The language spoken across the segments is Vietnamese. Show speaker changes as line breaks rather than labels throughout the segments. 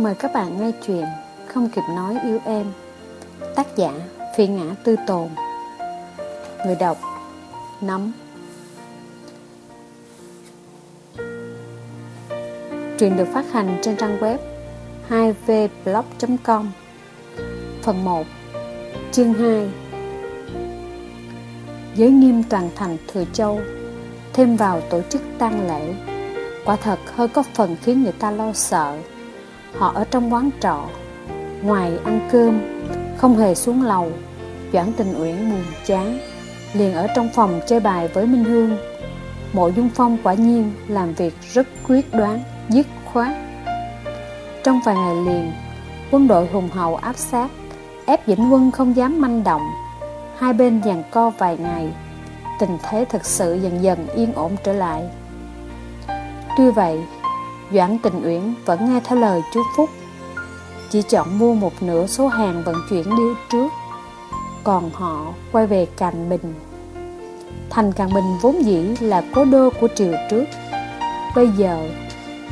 Mời các bạn nghe chuyện Không kịp nói yêu em, Tác giả Phi Ngã Tư Tồn. Người đọc, Nấm. Truyện được phát hành trên trang web 2vblog.com Phần 1 Chương 2 Giới nghiêm toàn thành Thừa Châu, Thêm vào tổ chức tang lễ. Quả thật hơi có phần khiến người ta lo sợ. Họ ở trong quán trọ, Ngoài ăn cơm, Không hề xuống lầu Doãn tình uyển buồn chán, Liền ở trong phòng chơi bài với Minh Hương. Mộ Dung Phong quả nhiên Làm việc rất quyết đoán, Dứt khoát. Trong vài ngày liền, Quân đội hùng hậu áp sát, Ép dĩnh quân không dám manh động. Hai bên giằng co vài ngày, Tình thế thực sự dần dần yên ổn trở lại. Tuy vậy Doãn Tình Uyển vẫn nghe theo lời chú Phúc. Chỉ chọn mua một nửa số hàng vận chuyển đi trước, Còn họ quay về Càn Bình. Thành Càn Bình vốn dĩ là cố đô của triều trước. Bây giờ,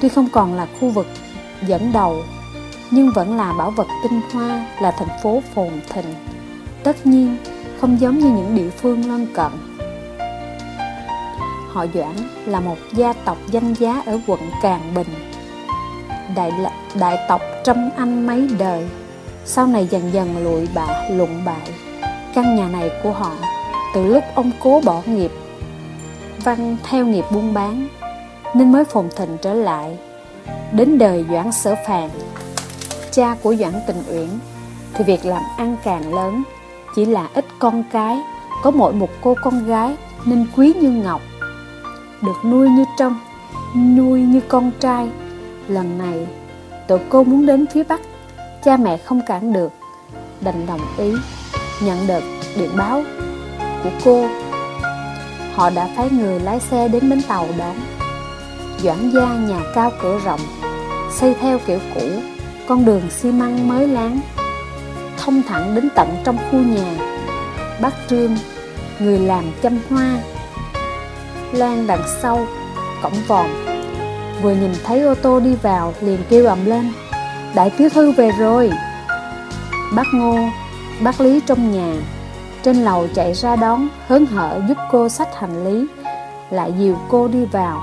Tuy không còn là khu vực dẫn đầu, Nhưng vẫn là bảo vật tinh hoa, Là thành phố phồn thịnh. Tất nhiên, không giống như những địa phương lân cận. Họ Doãn là một gia tộc danh giá ở quận Càn Bình. Đại, đại tộc trăm anh mấy đời. Sau này dần dần lụi bại, lụng bại. Căn nhà này của họ Từ lúc ông cố bỏ nghiệp Văn theo nghiệp buôn bán Nên mới phồn thịnh trở lại. Đến đời Doãn Sở Phàn Cha của Doãn Tình Uyển Thì việc làm ăn càng lớn. Chỉ là ít con cái Có mỗi một cô con gái Nên quý như ngọc được nuôi như trong, nuôi như con trai. Lần này, tụi cô muốn đến phía bắc, cha mẹ không cản được, đành đồng ý nhận được điện báo của cô. Họ đã phái người lái xe đến bến tàu đón, doãn gia nhà cao cửa rộng, xây theo kiểu cũ, con đường xi măng mới láng. Thông thẳng đến tận trong khu nhà, bác trương, người làm chăm hoa. Lan đằng sau Cổng vòm. Vừa nhìn thấy ô tô đi vào, Liền kêu ầm lên, Đại tiểu thư về rồi. Bác Ngô, Bác Lý trong nhà, Trên lầu chạy ra đón, Hớn hở giúp cô xách hành lý, Lại dìu cô đi vào.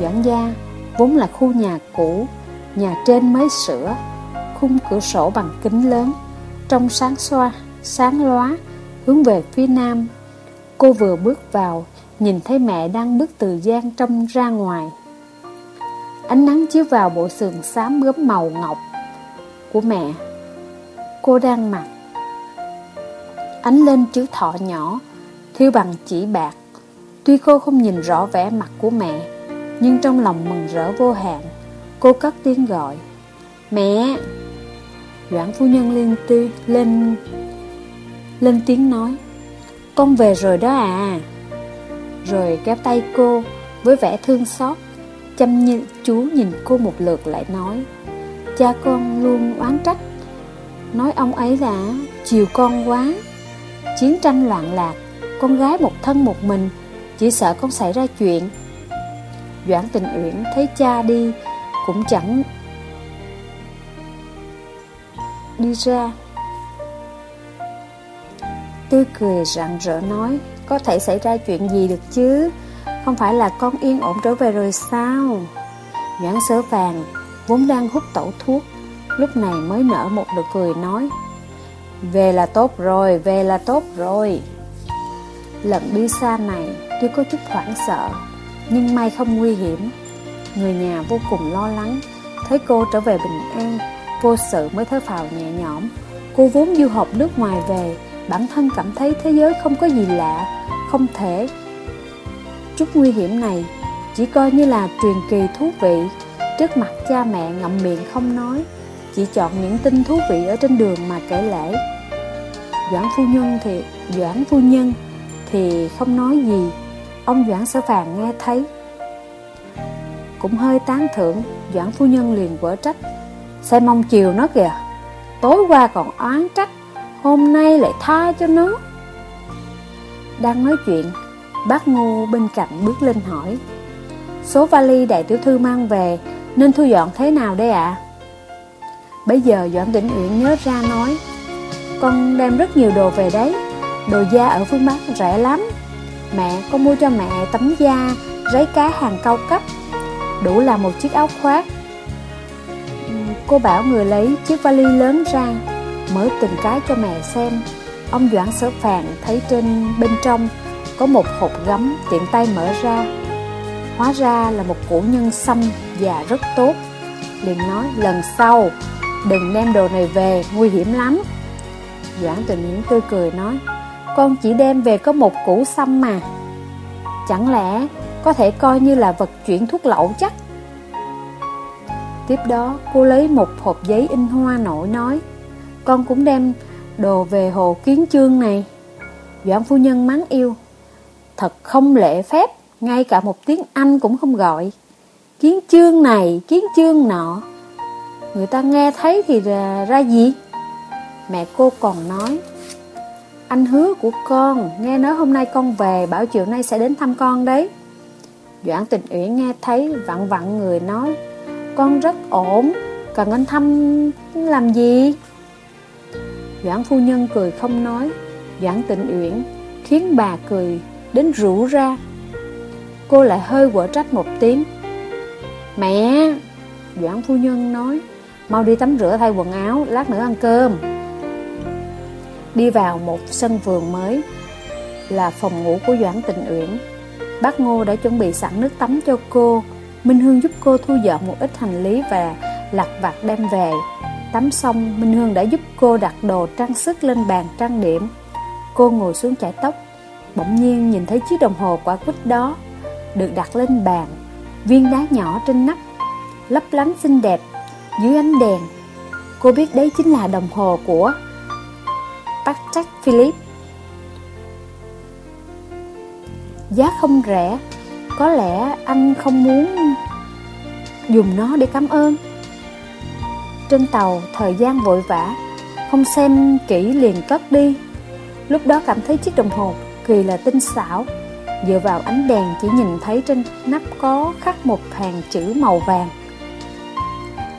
Doãn gia, Vốn là khu nhà cũ, Nhà trên mới sửa, Khung cửa sổ bằng kính lớn, Trong sáng xoa, Sáng lóa Hướng về phía nam. Cô vừa bước vào Nhìn thấy mẹ đang bước từ gian trong ra ngoài. Ánh nắng chiếu vào bộ sườn xám gấm màu ngọc của mẹ. Cô đang mặc Ánh lên chữ thọ nhỏ Thiêu bằng chỉ bạc. Tuy cô không nhìn rõ vẻ mặt của mẹ, Nhưng trong lòng mừng rỡ vô hạn, Cô cất tiếng gọi. Mẹ! Doãn phu nhân liên tư lên Lên tiếng nói. Con về rồi đó à rồi kéo tay cô với vẻ thương xót. Chăm như chú nhìn cô một lượt lại nói, cha con luôn oán trách. Nói ông ấy là chiều con quá. Chiến tranh loạn lạc, con gái một thân một mình, chỉ sợ con xảy ra chuyện. Doãn tình uyển thấy cha đi cũng chẳng đi ra. Tươi cười rạng rỡ nói có thể xảy ra chuyện gì được chứ? Không phải là con yên ổn trở về rồi sao? Nhãn sớ vàng, Vốn đang hút tẩu thuốc, Lúc này mới nở một nụ cười nói, Về là tốt rồi, Về là tốt rồi. Lần đi xa này, Tuy có chút hoảng sợ, Nhưng may không nguy hiểm. Người nhà vô cùng lo lắng, Thấy cô trở về bình an, Vô sự mới thở phào nhẹ nhõm. Cô vốn du học nước ngoài về Bản thân cảm thấy thế giới không có gì lạ, Không thể. Chút nguy hiểm này Chỉ coi như là truyền kỳ thú vị. Trước mặt cha mẹ ngậm miệng không nói, Chỉ chọn những tin thú vị Ở trên đường mà kể lễ Doãn phu nhân thì, Doãn phu nhân thì không nói gì. Ông Doãn sở phàn nghe thấy. Cũng hơi tán thưởng, Doãn phu nhân liền vỡ trách. Xem mong chiều nó kìa, Tối qua còn oán trách. Hôm nay lại tha cho nó. Đang nói chuyện, Bác Ngô bên cạnh bước lên hỏi, Số vali đại tiểu thư mang về, Nên thu dọn thế nào đây ạ? Bây giờ Doãn Tĩnh Uyển nhớ ra nói, Con đem rất nhiều đồ về đấy, Đồ da ở phương Bắc rẻ lắm. Mẹ, con mua cho mẹ tấm da Ráy cá hàng cao cấp, Đủ là một chiếc áo khoác. Cô bảo người lấy chiếc vali lớn ra Mở từng cái cho mẹ xem. Ông Doãn sở phàn thấy trên bên trong Có một hộp gấm tiện tay mở ra. Hóa ra là một củ nhân xăm già rất tốt. Liền nói, lần sau, đừng đem đồ này về, nguy hiểm lắm. Doãn tình yến tươi cười nói, con chỉ đem về có một củ xăm mà. Chẳng lẽ có thể coi như là vật chuyển thuốc lậu chắc? Tiếp đó, cô lấy một hộp giấy in hoa nổi nói con cũng đem đồ về hồ kiến chương này Doãn phu nhân mắng yêu Thật không lễ phép Ngay cả một tiếng Anh cũng không gọi Kiến chương này, kiến chương nọ Người ta nghe thấy thì ra, ra gì? Mẹ cô còn nói Anh hứa của con Nghe nói hôm nay con về Bảo chiều nay sẽ đến thăm con đấy Doãn tình uyển nghe thấy Vặn vặn người nói Con rất ổn Cần anh thăm làm gì? Doãn phu nhân cười không nói Doãn tịnh uyển, Khiến bà cười đến rủ ra. Cô lại hơi quở trách một tiếng Mẹ Doãn phu nhân nói, Mau đi tắm rửa thay quần áo, Lát nữa ăn cơm. Đi vào một sân vườn mới, Là phòng ngủ của Doãn Tịnh Uyển. Bác Ngô đã chuẩn bị sẵn nước tắm cho cô. Minh Hương giúp cô thu dọn một ít hành lý Và lặt vặt đem về. Tắm xong, Minh Hương đã giúp cô đặt đồ trang sức lên bàn trang điểm. Cô ngồi xuống chải tóc, Bỗng nhiên nhìn thấy chiếc đồng hồ quả quýt đó Được đặt lên bàn. Viên đá nhỏ trên nắp, Lấp lánh xinh đẹp Dưới ánh đèn. Cô biết đấy chính là đồng hồ của Patek Philippe. Giá không rẻ, Có lẽ anh không muốn Dùng nó để cảm ơn. Trên tàu, thời gian vội vã. Không xem kỹ liền cất đi. Lúc đó cảm thấy chiếc đồng hồ kỳ là tinh xảo. Dựa vào ánh đèn chỉ nhìn thấy trên nắp có khắc một hàng chữ màu vàng.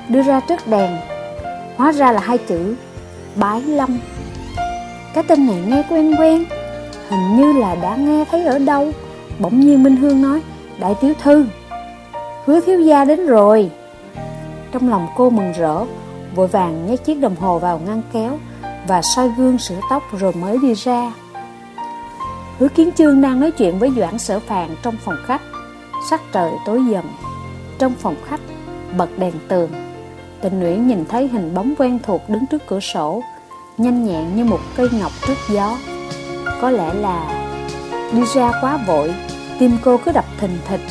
Đưa ra trước đèn. Hóa ra là hai chữ, Bái Lâm Cái tên này nghe quen quen. Hình như là đã nghe thấy ở đâu. Bỗng nhiên Minh Hương nói, Đại tiểu thư, Hứa thiếu gia đến rồi. Trong lòng cô mừng rỡ, Vội vàng nhét chiếc đồng hồ vào ngăn kéo Và soi gương sửa tóc rồi mới đi ra. Hứa kiến trương đang nói chuyện với Doãn sở phàn trong phòng khách. Sắc trời tối dần. Trong phòng khách, Bật đèn tường. Tình Nguyễn nhìn thấy hình bóng quen thuộc đứng trước cửa sổ, Nhanh nhẹn như một cây ngọc trước gió. Có lẽ là Đi ra quá vội, Tim cô cứ đập thình thịch.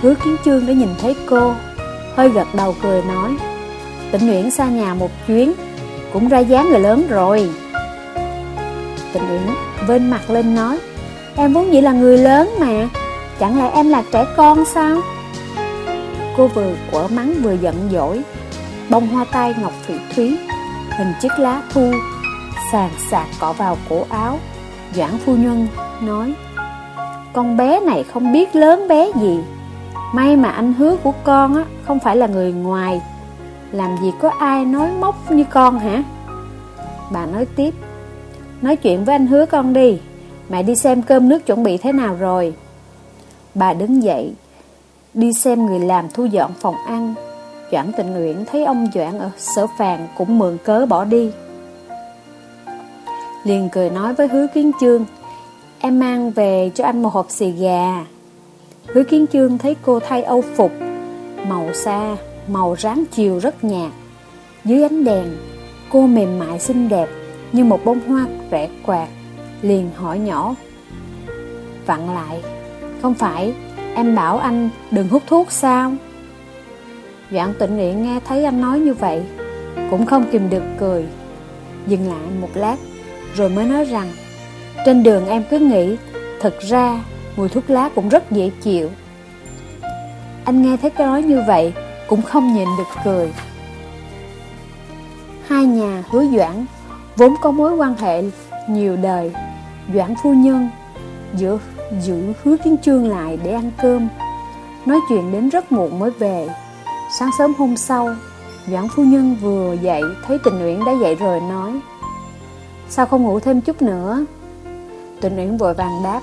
Hứa kiến trương đã nhìn thấy cô Hơi gật đầu cười nói, Tịnh Nguyễn xa nhà một chuyến, Cũng ra dáng người lớn rồi. Tịnh Nguyễn vên mặt lên nói, Em vốn dĩ là người lớn mà, Chẳng lẽ em là trẻ con sao? Cô vừa quở mắng vừa giận dỗi, Bông hoa tai ngọc thủy thúy, Hình chiếc lá thu Sàn sạc cọ vào cổ áo. Doãn phu nhân nói, Con bé này không biết lớn bé gì. May mà anh hứa của con á, Không phải là người ngoài. Làm gì có ai nói móc như con hả? Bà nói tiếp, Nói chuyện với anh hứa con đi. Mẹ đi xem cơm nước chuẩn bị thế nào rồi. Bà đứng dậy, Đi xem người làm thu dọn phòng ăn. Doãn tình nguyện thấy ông Doãn ở sở phàn Cũng mượn cớ bỏ đi. Liền cười nói với hứa kiến chương, Em mang về cho anh một hộp xì gà. Hứa kiến chương thấy cô thay âu phục, Màu xa, Màu ráng chiều rất nhạt. Dưới ánh đèn, Cô mềm mại xinh đẹp Như một bông hoa rẽ quạt, liền hỏi nhỏ. Vặn lại, Không phải, em bảo anh đừng hút thuốc sao? Doãn tịnh nghĩa nghe thấy anh nói như vậy, Cũng không kìm được cười. Dừng lại một lát, Rồi mới nói rằng, Trên đường em cứ nghĩ, Thật ra mùi thuốc lá cũng rất dễ chịu. Anh nghe thấy cái nói như vậy Cũng không nhìn được cười. Hai nhà hứa doãn Vốn có mối quan hệ nhiều đời. Doãn phu nhân giữ, giữ hứa kiến trương lại để ăn cơm Nói chuyện đến rất muộn mới về. Sáng sớm hôm sau Doãn phu nhân vừa dậy Thấy tình Uyển đã dậy rồi nói Sao không ngủ thêm chút nữa? Tình Uyển vội vàng đáp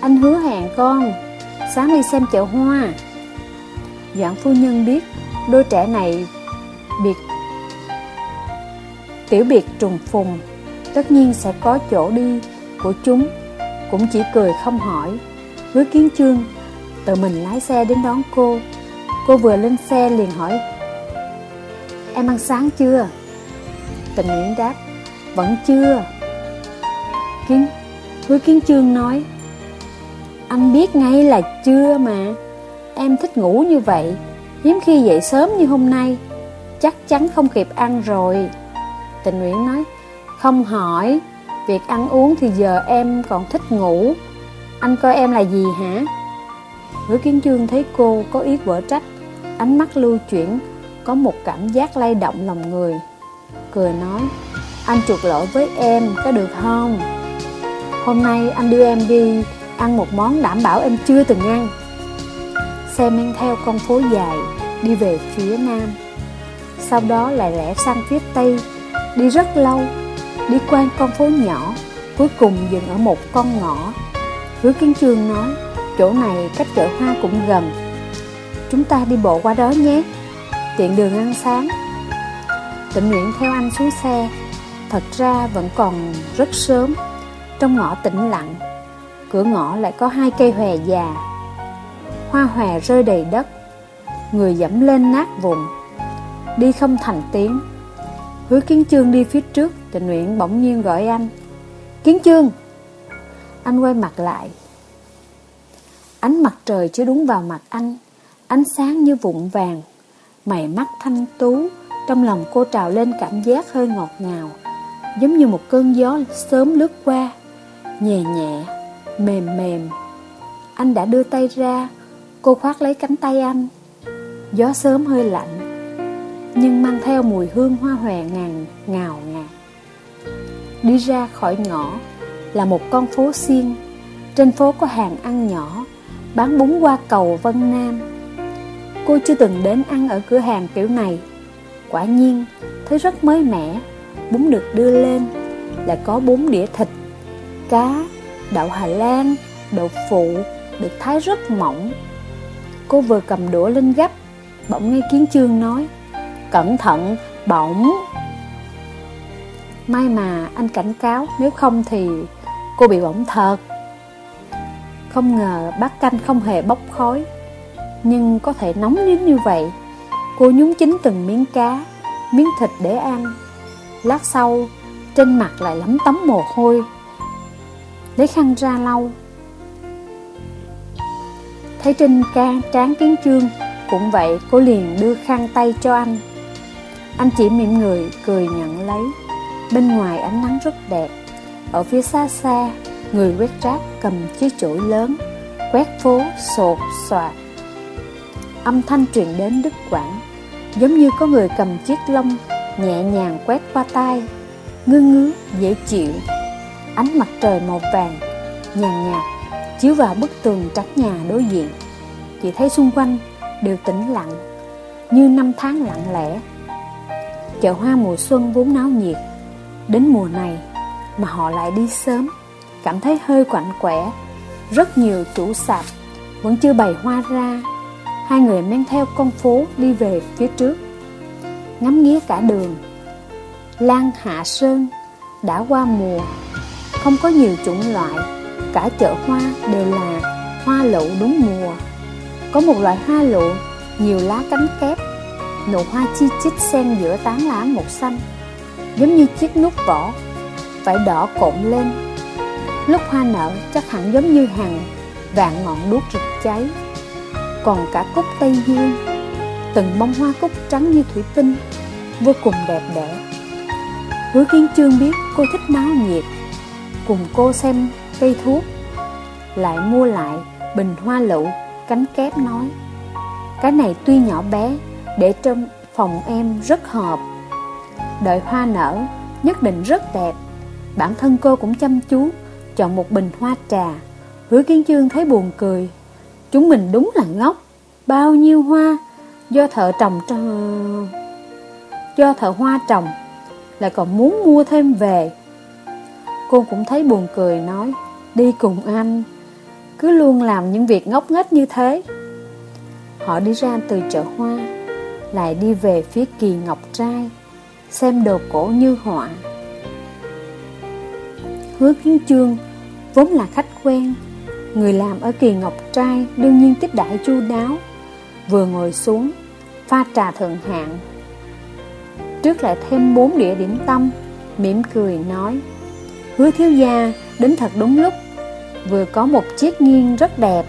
anh hứa hẹn con, Sáng đi xem chợ hoa. Doãn phu nhân biết Đôi trẻ này biệt, Tiểu biệt trùng phùng, Tất nhiên sẽ có chỗ đi của chúng. Cũng chỉ cười không hỏi, với kiến chương, Tự mình lái xe đến đón cô. Cô vừa lên xe liền hỏi, Em ăn sáng chưa? Tình Nguyễn đáp, Vẫn chưa. Kiến Hứa Kiến Trương nói anh biết ngay là chưa mà. Em thích ngủ như vậy. Hiếm khi dậy sớm như hôm nay. Chắc chắn không kịp ăn rồi. Tình Nguyễn nói, Không hỏi. Việc ăn uống thì giờ em còn thích ngủ. Anh coi em là gì hả? Hứa Kiến Chương thấy cô có ý vỡ trách, Ánh mắt lưu chuyển, Có một cảm giác lay động lòng người. Cười nói, Anh chuột lỗi với em có được không? Hôm nay anh đưa em đi Ăn một món đảm bảo em chưa từng ăn. Xe men theo con phố dài, Đi về phía nam. Sau đó lại rẽ sang phía tây, Đi rất lâu, Đi qua con phố nhỏ, Cuối cùng dừng ở một con ngõ. Hứa Kiến Trương nói, Chỗ này cách chợ hoa cũng gần. Chúng ta đi bộ qua đó nhé. Tiện đường ăn sáng. Tịnh nguyện theo anh xuống xe. Thật ra vẫn còn rất sớm. Trong ngõ tĩnh lặng. Cửa ngõ lại có hai cây hòe già. Hoa hòe rơi đầy đất. Người dẫm lên nát vùng Đi không thành tiếng. Hứa Kiến Chương đi phía trước Tịnh nguyện bỗng nhiên gọi anh. Kiến Chương, Anh quay mặt lại. Ánh mặt trời chưa đúng vào mặt anh Ánh sáng như vụn vàng. Mày mắt thanh tú Trong lòng cô trào lên cảm giác hơi ngọt ngào Giống như một cơn gió sớm lướt qua Nhẹ nhẹ. Mềm mềm. Anh đã đưa tay ra. Cô khoác lấy cánh tay anh. Gió sớm hơi lạnh, Nhưng mang theo mùi hương hoa hòe ngàn, ngào ngạt. Đi ra khỏi ngõ Là một con phố xiên. Trên phố có hàng ăn nhỏ, Bán bún qua cầu Vân Nam. Cô chưa từng đến ăn ở cửa hàng kiểu này. Quả nhiên, Thấy rất mới mẻ. Bún được đưa lên Là có bốn đĩa thịt, Cá Đậu Hà Lan Đậu phụ Được thái rất mỏng. Cô vừa cầm đũa lên gấp Bỗng nghe Kiến Trương nói Cẩn thận, bỏng May mà anh cảnh cáo Nếu không thì cô bị bỏng thật. Không ngờ bát canh không hề bốc khói Nhưng có thể nóng đến như vậy. Cô nhúng chín từng miếng cá Miếng thịt để ăn. Lát sau Trên mặt lại lấm tấm mồ hôi. Lấy khăn ra lau. Thấy trên ca, trán kiến trương, Cũng vậy cô liền đưa khăn tay cho anh. Anh chỉ mỉm người, cười nhận lấy. Bên ngoài ánh nắng rất đẹp. Ở phía xa xa, Người quét rác cầm chiếc chổi lớn, Quét phố, sột, soạt. Âm thanh truyền đến đứt quãng, Giống như có người cầm chiếc lông Nhẹ nhàng quét qua tay Ngư ngứa, dễ chịu. Ánh mặt trời màu vàng, Nhàn nhạt, Chiếu vào bức tường trắng nhà đối diện. Chị thấy xung quanh đều tĩnh lặng, Như năm tháng lặng lẽ. Chợ hoa mùa xuân vốn náo nhiệt. Đến mùa này mà họ lại đi sớm, Cảm thấy hơi quạnh quẻ. Rất nhiều chủ sạp Vẫn chưa bày hoa ra. Hai người men theo con phố đi về phía trước, Ngắm nghía cả đường. Lan Hạ Sơn đã qua mùa. Không có nhiều chủng loại Cả chợ hoa đều là hoa lựu đúng mùa Có một loại hoa lựu Nhiều lá cánh kép Nụ hoa chi chít xen giữa tán lá một xanh giống như chiếc nút vỏ, vải đỏ cộn lên. Lúc hoa nở chắc hẳn giống như hàng vạn ngọn đuốc rực cháy. Còn cả cúc Tây Dương, từng bông hoa cúc trắng như thủy tinh, vô cùng đẹp đẽ. Hứa Kiến Trương biết cô thích náo nhiệt, cùng cô xem cây thuốc, lại mua lại bình hoa lựu, cánh kép nói. Cái này tuy nhỏ bé, để trong phòng em rất hợp. Đợi hoa nở Nhất định rất đẹp. Bản thân cô cũng chăm chú Chọn một bình hoa trà. Hứa Kiến Chương thấy buồn cười Chúng mình đúng là ngốc. Bao nhiêu hoa Do thợ trồng cho do thợ hoa trồng Lại còn muốn mua thêm về. Cô cũng thấy buồn cười, nói, Đi cùng anh, Cứ luôn làm những việc ngốc nghếch như thế. Họ đi ra từ chợ hoa, Lại đi về phía kỳ ngọc trai, Xem đồ cổ như họa. Hứa kiến chương Vốn là khách quen, Người làm ở kỳ ngọc trai Đương nhiên tiếp đại chu đáo, Vừa ngồi xuống, Pha trà thượng hạng. Trước lại thêm bốn địa điểm tâm, mỉm cười, nói Hứa thiếu gia đến thật đúng lúc, Vừa có một chiếc nghiêng rất đẹp.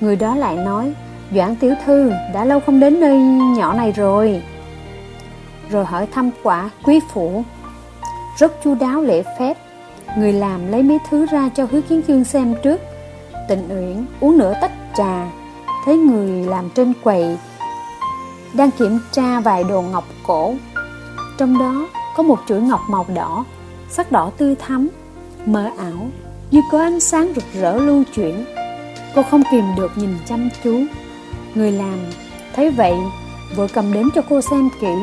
Người đó lại nói, Doãn tiểu thư, đã lâu không đến nơi nhỏ này rồi. Rồi hỏi thăm quả quý phủ, Rất chu đáo lễ phép, Người làm lấy mấy thứ ra cho hứa kiến chương xem trước, Tịnh Uyển, uống nửa tách trà, Thấy người làm trên quầy, Đang kiểm tra vài đồ ngọc cổ. Trong đó có một chuỗi ngọc màu đỏ Sắc đỏ tươi thắm, Mờ ảo, Như có ánh sáng rực rỡ lưu chuyển. Cô không kìm được nhìn chăm chú. Người làm, Thấy vậy, Vội cầm đến cho cô xem kỹ.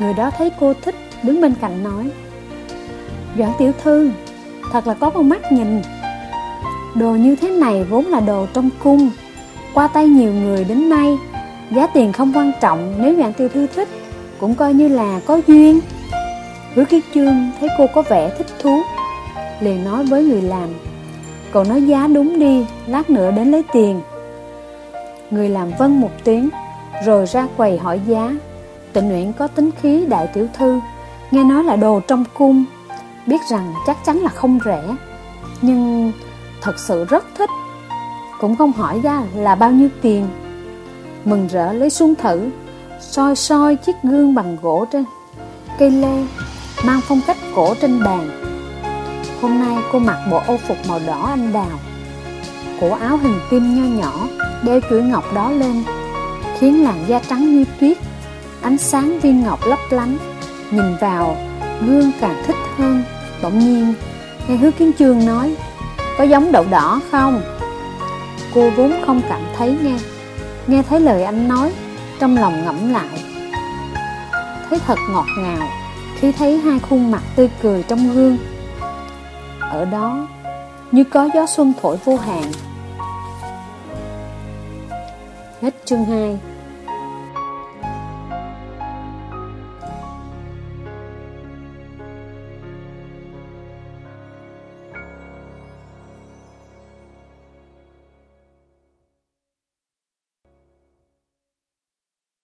Người đó thấy cô thích, Đứng bên cạnh nói, Doãn tiểu thư, Thật là có con mắt nhìn. Đồ như thế này vốn là đồ trong cung, Qua tay nhiều người đến nay, Giá tiền không quan trọng, Nếu Doãn tiểu thư thích, Cũng coi như là có duyên. Hứa Kiết Chương thấy cô có vẻ thích thú, Liền nói với người làm, Cậu nói giá đúng đi, Lát nữa đến lấy tiền. Người làm vâng một tiếng, Rồi ra quầy hỏi giá. Tịnh Nguyễn có tính khí đại tiểu thư, Nghe nói là đồ trong cung, Biết rằng chắc chắn là không rẻ, Nhưng thật sự rất thích. Cũng không hỏi ra là bao nhiêu tiền. Mừng rỡ lấy xuống thử, soi soi chiếc gương bằng gỗ trên cây lê Mang phong cách cổ trên bàn. Hôm nay cô mặc bộ ô phục màu đỏ anh đào, Cổ áo hình kim nho nhỏ, Đeo chuỗi ngọc đó lên, Khiến làn da trắng như tuyết. Ánh sáng viên ngọc lấp lánh, Nhìn vào, Gương càng thích hơn. Bỗng nhiên, Nghe hứa kiến trường nói, Có giống đậu đỏ không? Cô vốn không cảm thấy nghe Nghe thấy lời anh nói, Trong lòng ngẫm lại. Thấy thật ngọt ngào khi thấy hai khuôn mặt tươi cười trong gương. Ở đó, Như có gió xuân thổi vô hạn. Hết chương 2